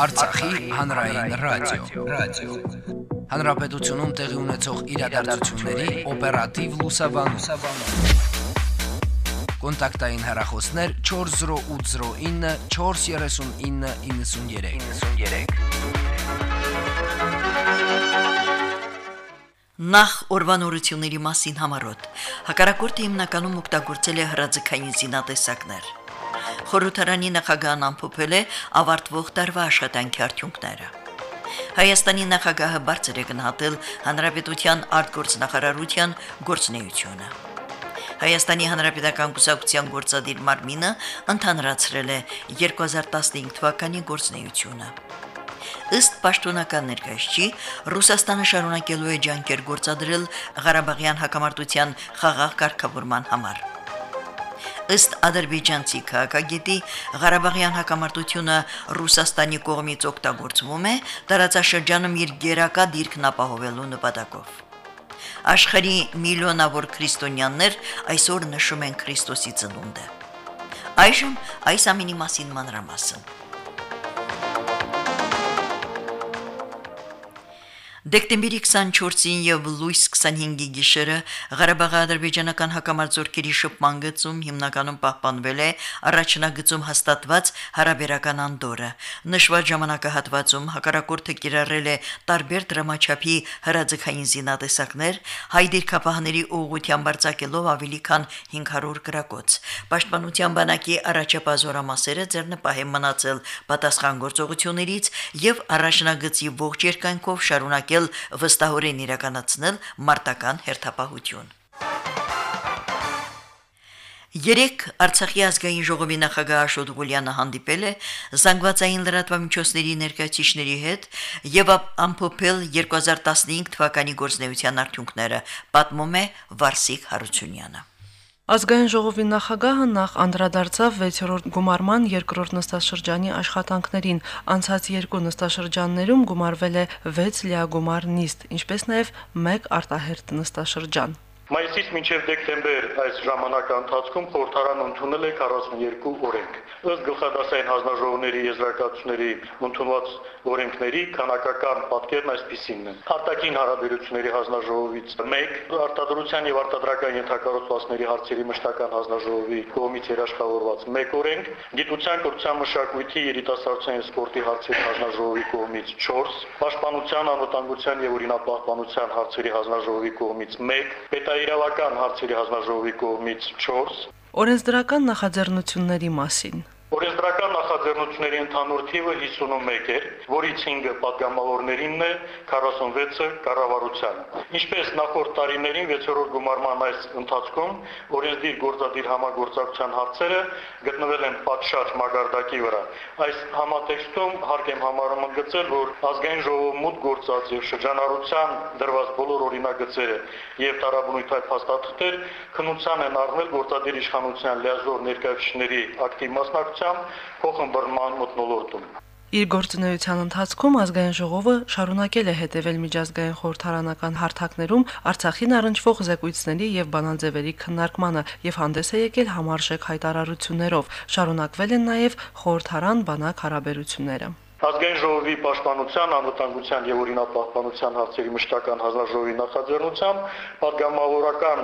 Արցախի հանրային ռադիո, ռադիո։ Հանրապետությունում տեղի ունեցող իրադարձությունների օպերատիվ լուսաբանում։ Կոնտակտային հեռախոսներ 40809 43993։ 93։ Նախ օրվանորությունների մասին համարոտ հակարակորտը հիմնականում օգտագործել է հրաձգային զինատեսակներ։ Խորհրդարանի նախագահն ամփոփել է ավարտվող տարվա աշխատանքի արդյունքները։ Հայաստանի նախագահը բարձր է գնահատել հանրապետության արտգործնախարարության գործունեությունը։ Հայաստանի Հանրապետական Կուսակցության գործադիր մարմինը ընդհանրացրել է 2015 թվականի գործունեությունը։ Ըստ պաշտոնական ներկայացի, Ռուսաստանը շարունակելու է ջանքեր գործադրել Ղարաբաղյան հակամարտության խաղաղ կարգավորման համար։ Ըստ ադրբեջանցի քաղաքագետի Ղարաբաղյան հակամարտությունը Ռուսաստանի կողմից օգտագործվում է տարածաշրջանում իր գերակա դիրքն ապահովելու նպատակով։ Աշխարհի միլիոնավոր քրիստոնյաներ այսօր նշում են Քրիստոսի ծնունդը։ Այժմ այս ամինի մասին մանրամասն։ Դեկտեմբերի 24-ին եւ լույս 25-ի գիշերը Ղարաբաղի ադրբեջանական հակամարտությունների շփման գծում հիմնականում պահպանվել է առաջնագծում հաստատված հարաբերական անդորը։ Նշված ժամանակահատվածում հակառակորդը կիրառել է տարբեր դրամաչափի հրաձգային զինատեսակներ, հայ դիրքապահների ուղղությամբ արձակելով ավելի քան 500 գրակոց։ Պաշտպանության բանակի առաջապազորամասերը ձեռնպահ են մնացել պատասխան գործողություններից եւ առաջնագծի ողջ երկայնքով շարունակ շարունակել վստահորեն իրականացնել մարտական հերթապահություն։ Երեք Արցախի ազգային ժողովի նախագահ Աշոտ Ղուլյանը հանդիպել է զանգվածային լրատվամիջոցների ներկայացիչների հետ եւ ամփոփել 2015 թվականի գործնեության արդյունքները, պատմում է Վարսիկ Հարությունյանը։ Ազգային ժողովի նախագահը նախ անդրադարձավ 6-րդ գումարման երկրորդ նստաշրջանի աշխատանքներին։ Անցած երկու նստաշրջաններում գումարվել է 6 լիագումար նիստ, ինչպես նաև 1 արտահերտ նստաշրջան։ Մայիսից մինչև դեկտեմբեր այս ժամանակա ընթացքում խորհրդարանը ընդունել է 42 օրենք։ Ըստ գլխադասային հանձնաժողովների եզրակացությունների ընդունված օրենքների քանակական պատկերն այսպեսին է։ Արտաքին հարաբերությունների հանձնաժողովից 1, արտադրության եւ արտադրական ենթակառուցվածքների հարցերի մշտական հանձնաժողովի կողմից երաշխավորված 1 օրենք, գիտության, կրթության, մշակույթի, երիտասարդության եւ սպորտի հարցերի հանձնաժողովի կողմից 4, պաշտպանության, անվտանգության եւ օրինապահպանության հարցերի հանձնաժողովի կողմից 1, պետա իրավական հարցերի հանձնաժողովի կողմից 4 օրենսդրական նախաձեռնությունների մասին Նախաձեռնությունների ընդհանուր թիվը 51 էր, որից 5-ը պատգամավորներինն է, 46-ը կառավարությանը։ Ինչպես նախորդ տարիներին 6-րդ գումարման այս ընթացքում օրենսդիր գործադիր համագործակցության հարցերը գտնվել են պատշաճ մագարտակի վրա։ Այս համատեքստում հարկ եմ համարում ընդգծել, որ ազգային ժողովում մուտ գործած եւ շրջանառության դրված բոլոր օրինագծերը եւ տարաբնույթային փաստաթղթեր քննության են արվել գործադիր իշխանության լիազոր ներկայացուցիչների ակտիվ մասնակցությամբ, փոխ բռնման մտնոլորտում։ Իր գործունեության ընթացքում ազգային ժողովը շարունակել է հետևել միջազգային խորհրդարանական հարթակներում Արցախին առնչվող զեկույցների եւ բանաձևերի քննարկմանը եւ հանդես է եկել համարժեք հայտարարություններով։ Շարունակվել են նաեւ խորհրդարան-բանակ հարաբերությունները։ Ազգային ժողովի պաշտպանության, անվտանգության եւ օրինապահպանության հարցերի մշտական հանձնաժողովի նախաձեռնությամբ պատգամավորական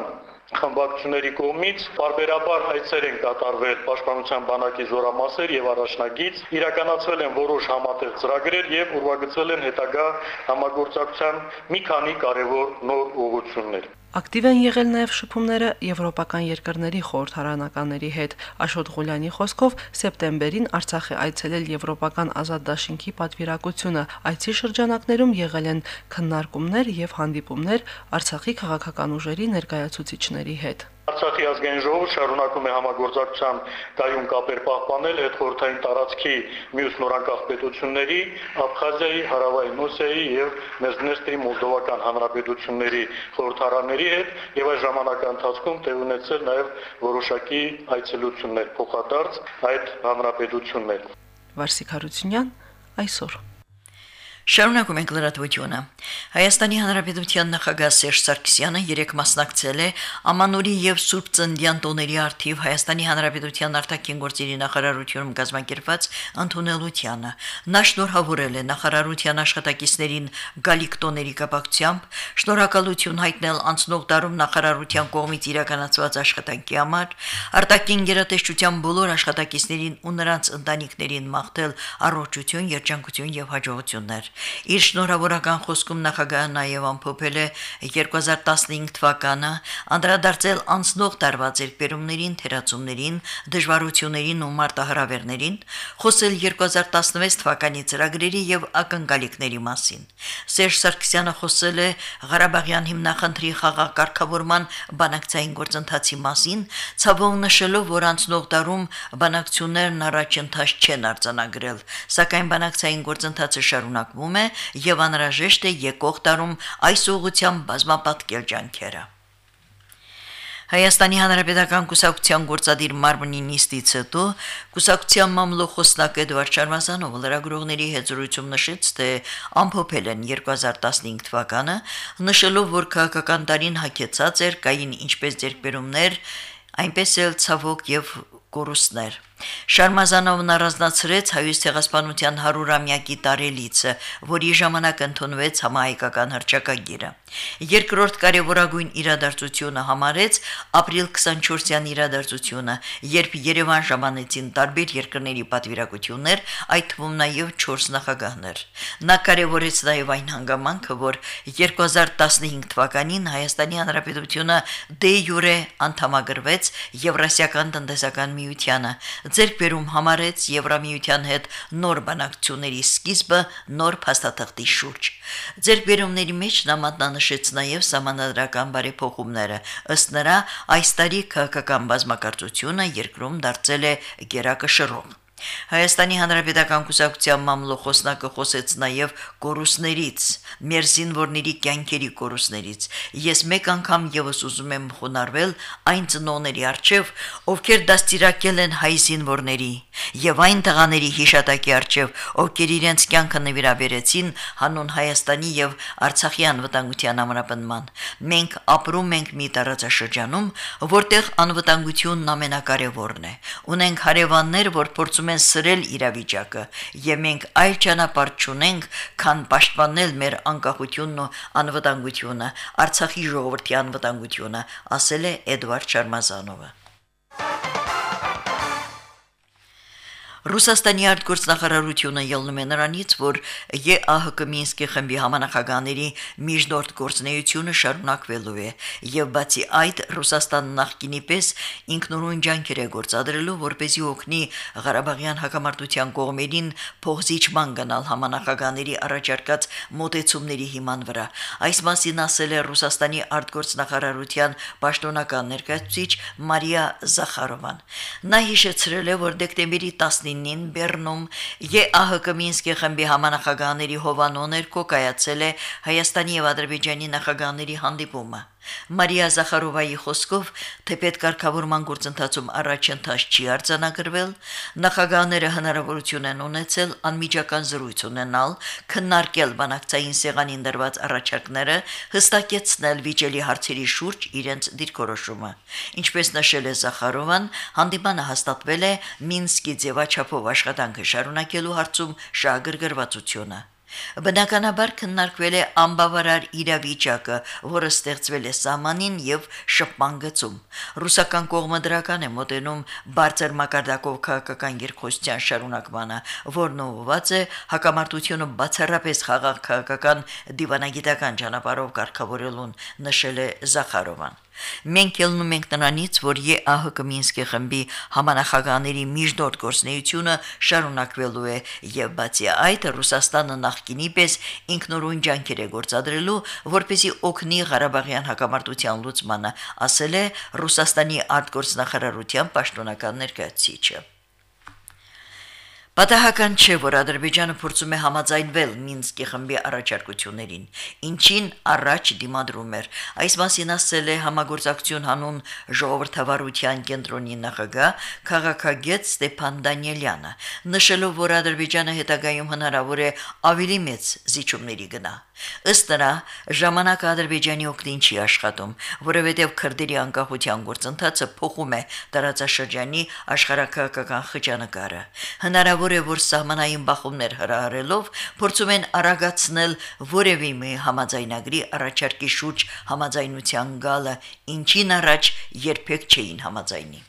խմբակցությունների կողմից բարբերաբար հայցեր են կատարվել պաշտպանության բանակի զորամասեր եւ առաջնագից, իրականացվել են որոշ համատեղ ծրագրեր եւ ուրվագծվել են հետագա համագործակցության մի քանի կարևոր նոր ուղղություններ։ Ակտիվ են եղել նաև շփումները եվրոպական երկրների խորհրդարանականների հետ։ Աշոտ Ղուլյանի խոսքով սեպտեմբերին Արցախ է այցելել եվրոպական ազատ դաշինքի պատվիրակությունը։ Այցի շրջանակներում եղել են քննարկումներ եւ հանդիպումներ Արցախի քաղաքական ուժերի ներկայացուցիչների հետ։ Արցախի ազգային ժողովը շարունակում է համագործակցության կայուն կապեր պահպանել հետխորթային տարածքի մյուս նորանկախ պետությունների, Աբխազիայի, Հարավային Օսիայի եւ Մեծդնեստրի Մոլդովական հանրապետությունների խորհրդարանների հետ եւ այս ժամանակա ընթացքում տեղ ունեցել նաեւ որոշակի այցելություններ փոխադարձ այդ հանրապետություններ։ Վարսիկ Հարությունյան այսօր Շարունակում ենք լրատվությունը։ Հայաստանի Հանրապետության նախագահ Սերժ Սարգսյանը երեք մասնակցել է Ամանորի եւ Սուրբ Ծնդյան տոների արթիվ Հայաստանի Հանրապետության արտաքին գործերի նախարարությունում կազմակերպված ընդունելությանը։ Նա շնորհավորել է նախարարության աշխատակիցներին գալիք տոների կապակցությամբ, շնորհակալություն հայտնել անցնող տարում նախարարության կողմից իրականացված աշխատանքի համար, արտաքին գերատեսչության բոլոր աշխատակիցներին ու նրանց ընտանիքներին մաղթել առողջություն, երջանկություն եւ հաջողություններ։ Իր շնորհավորական խոսքում նախագահը նաև ամփոփել է 2015 թվականը, անդրադարձել անցնող տարվա ձերբերումներին, թերացումներին, դժվարություններին ու մարտահրավերներին, խոսել 2016 թվականի ծրագրերի եւ ակնկալիքների մասին։ Սերժ Սարգսյանը խոսել է Ղարաբաղյան հիմնախնդրի խաղակարգավորման բանակցային գործընթացի մասին, ցավով նշելով, որ անցնող տարում բանակցություններն առաջընթաց չեն արձանագրել, սակայն բանակցային գործընթացը շարունակվում կատարվում է եւ անհրաժեշտ է եկող տարում այս ուղղությամբ բազմապատկել ջանքերը։ Հայաստանի Հանրապետական Կուսակցության գործադիր մարմնի նիստից հետո Կուսակցության մամլոխոսնակ Էդվարդ Շարմազանովը լրագրողների հետ զրույցում նշեց, թե ամփոփել են 2015 թվականը, նշելով, որ քաղաքական տարին հակեցած էր, կային ինչպես ձերբերումներ, այնպես էլ ցավոք եւ կորուստներ։ Շարմազանովն առանձնացրեց հայոց ցեղասպանության 100-ամյակի տարելիցը, որի ժամանակ ընդունվեց համահայկական հռչակագիրը։ Երկրորդ կարևորագույն իրադարձությունը համարեց ապրիլ 24-յան իրադարձությունը, երբ Երևան ժամանեցին տարբեր երկրների պատվիրակություններ, այդ թվում նաև 4 նախագահներ։ Նա կարևորեց նաև այն հանգամանքը, որ 2015 թվականին Հայաստանի Հանրապետությունը դե յուրե անդամագրվեց Եվրասիական տնտեսական միությանը, ձերբերում համարեց Եվրամիության հետ նոր բանակցությունների սկիզբը նոր փաստաթղթի շուրջ։ Ձերբերումների մեջ նա մատնանշեց նաև համանդրական բարեփոխումները։ Ըստ նրա, այս տարի քաղաքական բազմակարծությունը երկրում դարձել է գերակշռող։ Հայաստանի Հանրապետական Կուսակցության մամլոխոսնակը խոսեց նաև կորուսներից, մեր զինվորների կյանքերի կորուսներից։ Ես մեկ անգամ եւս ուզում եմ խոնարհվել այն ծնողների արչև, ովքեր դաստիարակել են հայ զինվորների, եւ այն տղաների հիշատակի արչև, ովքեր իրենց կյանքը նվիրաբերեցին հանուն Հայաստանի եւ Արցախի անվտանգության ամրապնման։ Մենք ապրում ենք մի տարածաշրջանում, որտեղ անվտանգությունն ամենակարևորն է։ Ունենք հարևաններ, որ փորձում են սրել իրավիճակը, եւ մենք այլ ճանապարհ չունենք, քան պաշտպանել մեր անկախությունն ու անվտանգությունը, Արցախի ժողովրդի անվտանգությունը, ասել է Էդվարդ Շարմազանովը։ Ռուսաստանի արտգործնախարարությունը ելնում է նրանից, որ ԵԱՀԿ Մինսկի խմբի համանախագահների միջնորդ գործնեությունը շարունակվելու է, եւ բացի այդ Ռուսաստանը նախկինի պես ինքնուրույն ջանքեր է գործադրելու, որպեսզի օգնի Ղարաբաղյան հակամարտության կողմերին փոխզիջման գնալ համանախագահների առաջարկած մոտեցումների հիման վրա։ Այս մասին ասել է Ռուսաստանի արտգործնախարարության պաշտոնական ներկայացուցիչ Մարիա Զախարովան։ Նա հիշեցրել է, որ դեկտեմբերի 19 9-ին Բեռնում ԵԱՀԿ Մինսկի խմբի համանախագահների հովանոներ կոկայացել է Հայաստանի եւ Ադրբեջանի նախագահների հանդիպումը։ Մարիա Զախարովայի խոսքով թեպետ կարգավորման գործընթացում առաջընթաց չի արձանագրվել, նախագահները հնարավորություն են ունեցել անմիջական զրույց ունենալ, քննարկել բանակցային սեղանին դրված առաջարկները, հստակեցնել վիճելի հարցերի շուրջ իրենց դիրքորոշումը։ Ինչպես նշել է Զախարովան, հանդիպանը հաստատվել է Մինսկի ձևաչափով աշխատանքը շարունակելու հարցում շահագրգռվածությունը։ Բնականաբար քննարկվել է անբավարար իրավիճակը, որը ստեղծվել է սահմանին եւ շփման գծում։ Ռուսական կողմը դրական է մոտենում բարձր մակարդակով քաղաքական երկխոսության շարունակմանը, որն ուղղված է հակամարտությունը բացառապես խաղաղ քաղաքական դիվանագիտական ճանապարհով կարգավորելուն, նշել է Զախարովան։ Մենք ելնում ենք նրանից, որ ԵԱՀԿ Մինսկի խմբի համանախագահների միջնորդ գործնեությունը շարունակվելու է եւ բացի այդ Ռուսաստանը նախկինի պես ինքնուրույն ջանքեր է գործադրելու, որպեսզի օգնի Ղարաբաղյան հակամարտության լուծմանը, ասել է Ռուսաստանի արտգործնախարարության պաշտոնական ներկայացուցիչը։ Պատահական չէ, որ Ադրբեջանը փորձում է համաձայնվել Մինսկի խմբի առաջարկություններին, ինչին առաջ դիմադրում էր։ Այս մասին ասել է համագործակցություն հանուն ժողովրդավարության կենտրոնի նախագահ քաղաքագետ Ստեփան Դանիելյանը, նշելով, որ Ադրբեջանը հետագայում հնարավոր է ավելի մեծ զիջումների գնա։ Ըստ նրա, ժամանակը Ադրբեջանի օգտին չի աշխատում, որովհետև քրդերի անկախության գործընթացը փոխում է տարածաշրջանի աշխարհակական խճանկարը։ Հնարավոր է, որ սահմանային բախումներ հրահարելով փորձում են արագացնել որևէ մի համաձայնագրի առաջարկի շուրջ համաձայնության գալը, ինչին առաջ երբեք չէին համաձայնի։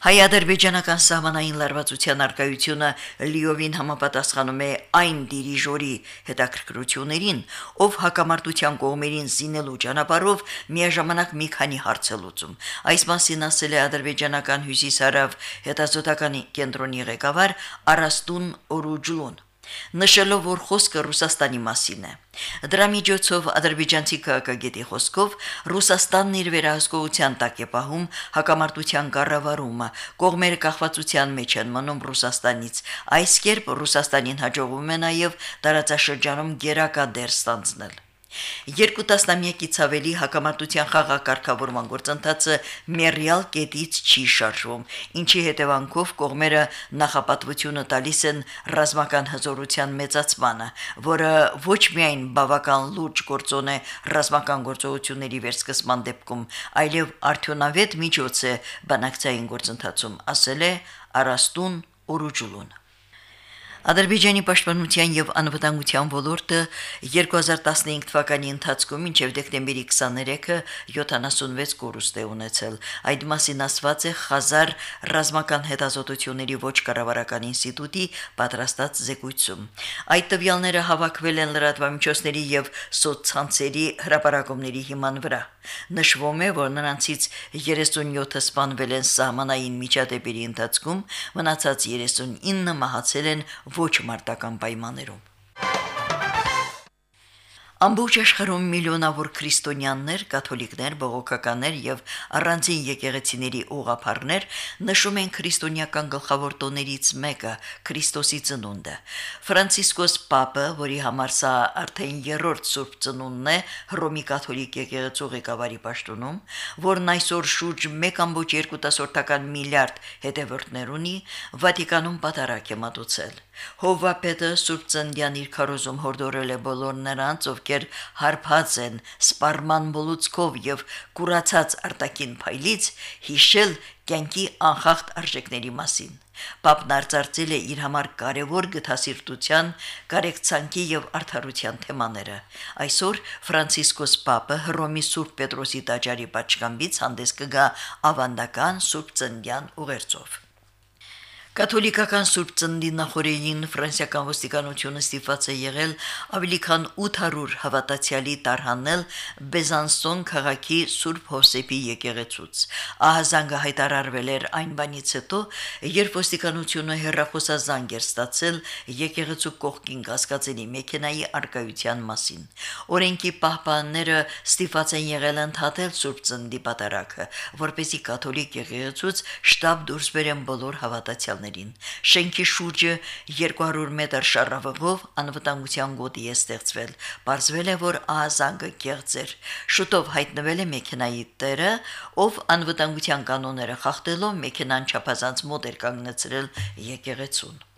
Հայ-ադրբեջանական սահմանային լարվածության արկայությունը լիովին համապատասխանում է այն դիրիժորի հետաքրքրություններին, ով հակամարտության կողմերին զինելու ճանապարհով միաժամանակ մի քանի հարց է լուծում։ Այս մասին ասել է ադրբեջանական հյուսիսարավ հետազոտական կենտրոնի ղեկավար Արաստուն Օրուջլուն նշելով, որ խոսքը Ռուսաստանի մասին է։ Դրա միջոցով ադրբեջանցի քաղաքագետի խոսքով Ռուսաստանն իր վերահսկողության տակ է պահում հակամարտության կառավարումը, կողմերը կախվածության մեջ են մնում Ռուսաստանից։ Այս կերպ Ռուսաստանին հաջողվում է նաև տարածաշրջանում գերակա դեր ստանձնել։ Երկու տասնամյակից ավելի հակամարտության խաղակարգավորման գործընթացը մերյալ կետից չի շարժվում, ինչի հետևանքով կողմերը նախապատվությունը տալիս են ռազմական հզորության մեծացմանը, որը ոչ միայն բավական լուրջ գործոն է ռազմական գործողությունների վերսկսման դեպքում, այլև արդյունավետ միջոց է բանակցային գործընթացում, ասել է Արաստուն Օրուջուլուն։ Ադրբեջանի պաշտպանության եւ անվտանգության ոլորտը 2015 թվականի ընթացքում մինչև դեկտեմբերի 23-ը 76 կորուստ է ունեցել։ Այդ մասին ասված է Խազար ռազմական հետազոտությունների ոչ կառավարական ինստիտուտի պատրաստած զեկույցում։ Այդ տվյալները հավաքվել են լրատվամիջոցների եւ սոցցանցերի հրապարակումների հիման վրա։ Նշվում է, որ նրանցից 37-ը սպանվել են սահմանային միջադեպերի ընթացքում, մնացած 39-ը մահացել են ոչ մարտական պայմաններում։ Ամբողջ աշխարհում միլիոնավոր քրիստոնյաներ, կաթոլիկներ, բողոքականներ եւ առանձին եկեղեցիների ուղափառներ նշում են քրիստոնեական գլխավոր տոներից մեկը՝ Քրիստոսի ծնունդը։ Ֆրանցիսկոս Պապը, որի համար սա արդեն երրորդ Սուրբ ծնունդն է Հռոմի կաթոլիկ եկեղեցու ղեկավարի պաշտոնում, որն այսօր շուրջ 1.2 միլիարդ հետևորդներ ունի, Վատիկանում պատարակ է մատուցել։ Հովվապետը Սուրբ Ծննդյան իր քարոզում հորդորել է բոլոր նրանց, ովքեր հարբած են սպարման բոլուցկով եւ կուրացած արտակին փայլից, հիշել կյանքի անխախտ արժեքների մասին։ Պապն արծարծել է իր համար կարևոր գթասիրտության, կարեկցանքի եւ արդարության թեմաները։ Այսօր Ֆրանցիսկոս Պապը Հռոմի Սուրբ Պետրոսի տաճարի պատշգամբից հանդես կգա ավանդական Սուրբ Ծննդյան ուղերձով։ Կաթոլիկական Սուրբ Ծննդի նախորեին ֆրանսիական ոստիկանությունը ստիպված է եղել ավելի քան 800 հավատացյալի տարհանել Բեզանսոն քաղաքի Սուրբ Հովսեփի եկեղեցուց։ Ահազանգը հայտարարվել էր այն բանից հետո, երբ ոստիկանությունը հերրախոսազանգ էր ստացել եկեղեցու կողքին գասկածելի մեքենայի արկայության մասին։ Օրենքի պահպանները ստիպված են եղել ընդհատել Սուրբ Ծննդի պատարակը, որպեսզի կաթոլիկ եկեղեցուց շտաբ դուրս բերեն բոլոր հավատացյալները տղաներին։ Շենքի շուրջը 200 մետր շարավղով անվտանգության գոտի է ստեղծվել։ Պարզվել է, որ ահազանգը կեղծ էր։ Շուտով հայտնվել է մեքենայի տերը, ով անվտանգության կանոնները խախտելով մեքենան չափազանց մոտ էր կանգնեցրել եկեղեցուն։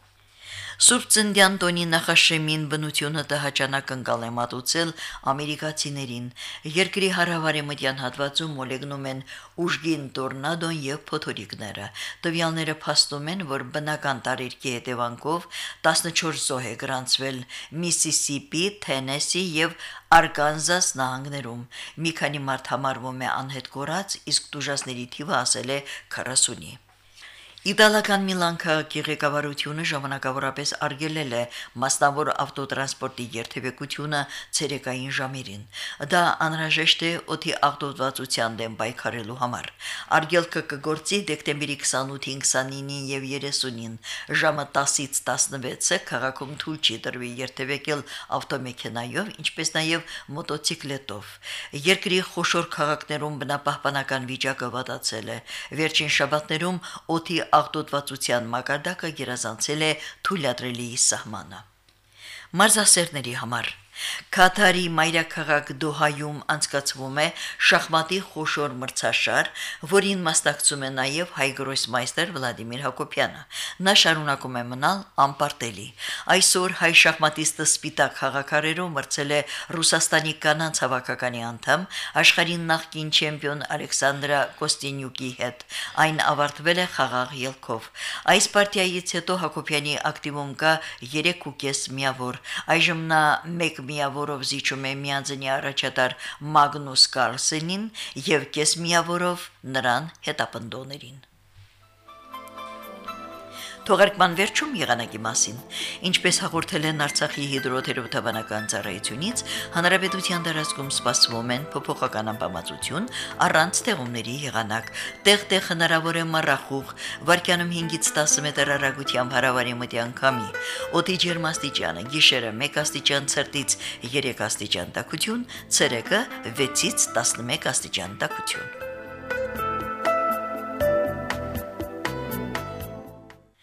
Սուրբ Ծնդյան տոնի նախաշեմին բնությունը տհաճանակ ընկալ է մատուցել ամերիկացիներին։ Երկրի հարավարեմտյան հատվածում մոլեգնում են ուժգին տորնադոն եւ փոթորիկները։ Տվյալները փաստում են, որ բնական տարերքի հետևանքով 14 զոհ է գրանցվել Միսիսիպի, Թենեսի եւ Արկանզաս նահանգներում։ Մի քանի մարդ համարվում է անհետ կորած, իսկ դուժասների թիվը ասել է 40-ի։ Իտալական Միլան քաղաքի ղեկավարությունը ժամանակավորապես արգելել է մասնավոր ավտոտրանսպորտի երթևեկությունը ցերեկային ժամերին։ Դա անհրաժեշտ է օթի աղտոտվածության դեմ պայքարելու համար։ Արգելքը կգործի դեկտեմբերի 28-ին, 29-ին եւ 30-ին ժամը 10-ից 16-ը քաղաքում թույլ չի տրվի երթևեկել ավտոմեքենայով, ինչպես նաեւ մոտոցիկլետով։ Երկրի խոշոր քաղաքներում բնապահպանական վիճակը վատացել է։ Վերջին շաբաթներում օթի աղտոտվածության մակարդակը գերազանցել է թույլատրելի սահմանը։ Մարզասերների համար Կատարի մայրաքաղաք Դոհայում անցկացվում է շախմատի խոշոր մրցաշար, որին մասնակցում է նաև հայ գրոսմայստեր Վլադիմիր Հակոբյանը։ Նա շարունակում է մնալ անպարտելի։ Այսօր հայ շախմատիստը Սպիտակ խաղակարերով մրցել է Ռուսաստանի կանանց հավաքականի անդամ աշխարհի նախկին չեմպիոն Ալեքսանդրա Կոստենյուկի հետ։ Այն ավարտվել է խաղաղ ելքով։ Այս պարտիայից հետո Հակոբյանի ակտիվում կա 3.5 միավոր։ Այժմ նա 1 միավորով զիջում է միանձնի առաջատար Մագնուս Կարլսենին եւ կես միավորով նրան հետապնդողներին։ Թողարկման վերջում եղանակի մասին։ Ինչպես հաղորդել են Արցախի հիդրոթերապևտաբանական ծառայությունից, հանրապետության դարաշքում սպասվում են փոփոխական ամպամածություն առանց տեղումների եղանակ։ Տեղ-տեղ հնարավոր է մռախուղ, վարկյանում 5-ից 10 մետր հեռագությամբ հարավարի մտյան քամի։ Օդի ջերմաստիճանը՝ գիշերը 1 աստիճան ցրտից 3 աստիճան տաքություն, ցերեկը 6-ից 11 աստիճան տաքություն։